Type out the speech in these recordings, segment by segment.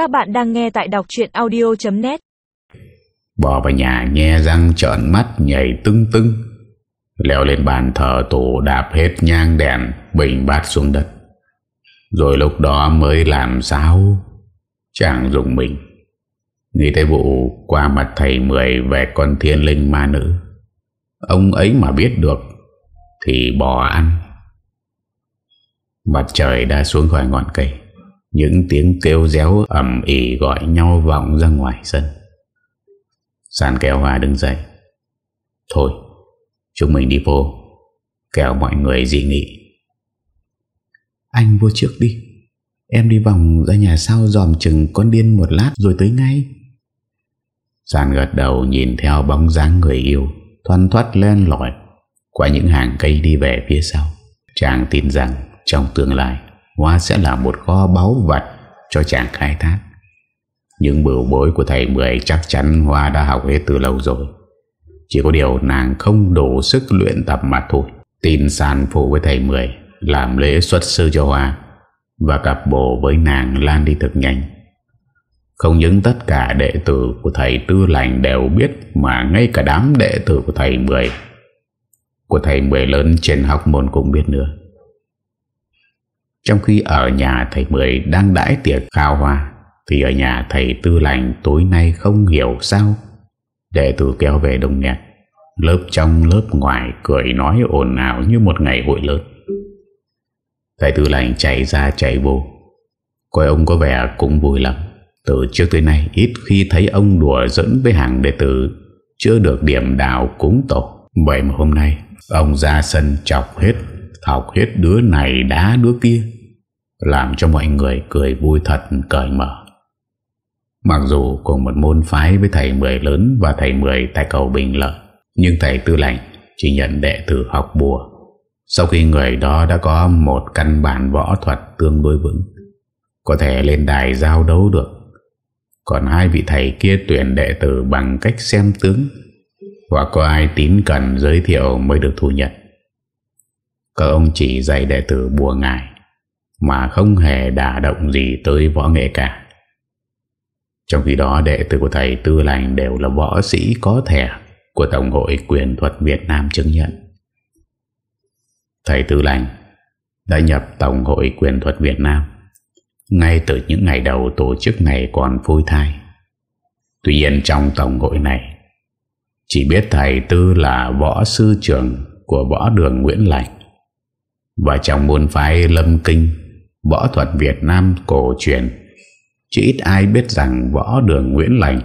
Các bạn đang nghe tại đọc chuyện audio.net bò vào nhà nghe răng trợn mắt, nhảy tưng tưng. Leo lên bàn thờ tổ đạp hết nhang đèn, Bình bát xuống đất. Rồi lúc đó mới làm sao? Chàng dùng mình. Nghĩ tới vụ qua mặt thầy Mười Về con thiên linh ma nữ. Ông ấy mà biết được, Thì bò ăn. Mặt trời đã xuống khỏi ngọn cây. Những tiếng kêu réo ẩm ỉ gọi nhau vọng ra ngoài sân. Sàn kéo hoa đứng dậy. Thôi Chúng mình đi vô. Kéo mọi người dị nghị. Anh vô trước đi. Em đi vòng ra nhà sau dòm chừng con điên một lát rồi tới ngay. Sàn gật đầu nhìn theo bóng dáng người yêu Thoăn thoát len lỏi Qua những hàng cây đi về phía sau. Chàng tin rằng trong tương lai Hoa sẽ là một kho báu vật Cho chàng khai thác. Những bửu bối của thầy Mười Chắc chắn Hoa đã học hết từ lâu rồi. Chỉ có điều nàng không đủ sức luyện tập mà thôi. Tin sàn phụ với thầy Mười Làm lễ xuất sư cho Hoa Và cặp bồ với nàng lan đi thật nhanh. Không những tất cả đệ tử của thầy Tư Lành đều biết Mà ngay cả đám đệ tử của thầy Mười, Của thầy Mười lớn trên học môn cũng biết nữa trong khi ở nhà thầy Mười đang đãi tiệc khao hoa, Thì ở nhà thầy Tư Lành tối nay không hiểu sao. Đệ tử kéo về đông nghẹt Lớp trong lớp ngoài cười nói ồn ào như một ngày hội lớn. Thầy Tư Lành chạy ra chạy vô. Coi ông có vẻ cũng vui lắm. Từ trước tới nay, ít khi thấy ông đùa dẫn với hàng đệ tử, Chưa được điểm đào cúng tổ. Vậy mà hôm nay, Ông ra sân chọc hết, Thọc hết đứa này đá đứa kia. Làm cho mọi người cười vui thật, cởi mở. Mặc dù cùng một môn phái với thầy Mười lớn và thầy Mười tại cầu Bình Lợi, Nhưng thầy Tư lệnh chỉ nhận đệ tử học bùa. Sau khi người đó đã có một căn bản võ thuật tương đối vững, Có thể lên đài giao đấu được. Còn hai vị thầy kia tuyển đệ tử bằng cách xem tướng, Hoặc có ai tín cần giới thiệu mới được thu nhận. Các ông chỉ dạy đệ tử bùa ngài mà không hề đả động gì tới võ nghệ cả. Trong khi đó, đệ tử của thầy Tư Lành đều là võ sĩ có thẻ Của Tổng hội quyền thuật Việt Nam chứng nhận. Thầy Tư Lành đã nhập Tổng hội quyền thuật Việt Nam Ngay từ những ngày đầu tổ chức này còn phôi thai. Tuy nhiên, trong Tổng hội này, Chỉ biết thầy Tư là võ sư trưởng của võ đường Nguyễn Lành và trong môn phái lâm kinh Võ thuật Việt Nam cổ truyền. Chỉ ít ai biết rằng võ đường Nguyễn Lành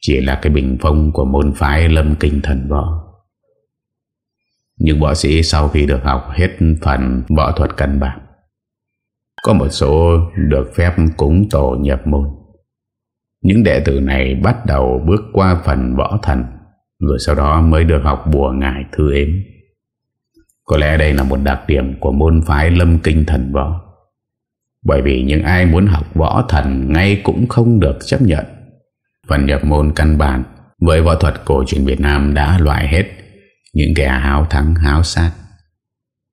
Chỉ là cái bình phong của môn phái lâm kinh thần võ. Nhưng võ sĩ sau khi được học hết phần võ thuật căn bản, Có một số được phép cúng tổ nhập môn. Những đệ tử này bắt đầu bước qua phần võ thần, Rồi sau đó mới được học bùa ngải thư ếm. Có lẽ đây là một đặc điểm của môn phái lâm kinh thần võ. Bởi vì những ai muốn học võ thần ngay cũng không được chấp nhận. Phần nhập môn căn bản với võ thuật cổ truyền Việt Nam đã loại hết. Những kẻ háo thắng, háo sát.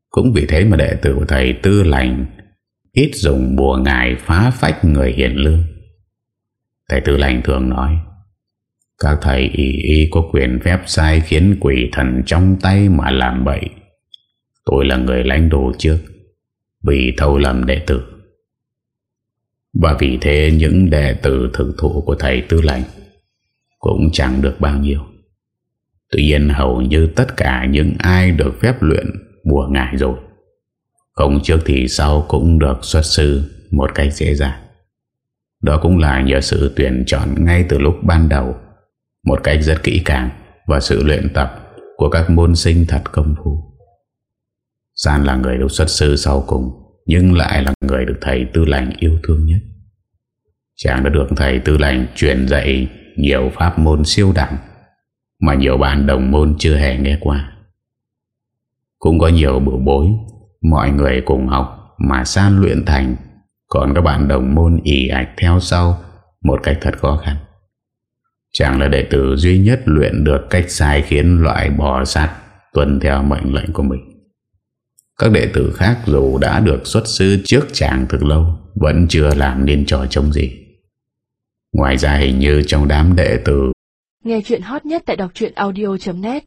Cũng vì thế mà đệ tử của thầy Tư Lành ít dùng bùa ngài phá phách người hiền lương. Thầy Tư Lành thường nói, Các thầy y y có quyền phép sai khiến quỷ thần trong tay mà làm bậy. Tôi là người lãnh đồ trước, Vì thâu lầm đệ tử. Và vì thế những đệ tử thực thụ của thầy tư lành Cũng chẳng được bao nhiêu. Tuy nhiên hầu như tất cả những ai được phép luyện bùa ngải rồi, Không trước thì sau cũng được xuất sư một cách dễ dàng. Đó cũng là nhờ sự tuyển chọn ngay từ lúc ban đầu, Một cách rất kỹ càng Và sự luyện tập của các môn sinh thật công phu. San là người được xuất sư sau cùng, Nhưng lại là người được thầy tư lành yêu thương nhất. Chàng đã được thầy tư lành truyền dạy nhiều pháp môn siêu đẳng Mà nhiều bạn đồng môn chưa hề nghe qua. Cũng có nhiều bữa bối, Mọi người cùng học mà San luyện thành, Còn các bạn đồng môn ỉ ạch theo sau Một cách thật khó khăn. Chàng là đệ tử duy nhất luyện được cách sai khiến loại bò sát tuân theo mệnh lệnh của mình. Các đệ tử khác dù đã được xuất sư trước chàng thực lâu, Vẫn chưa làm nên trò trông gì. Ngoài ra hình như trong đám đệ tử Nghe chuyện hot nhất tại đọc audio.net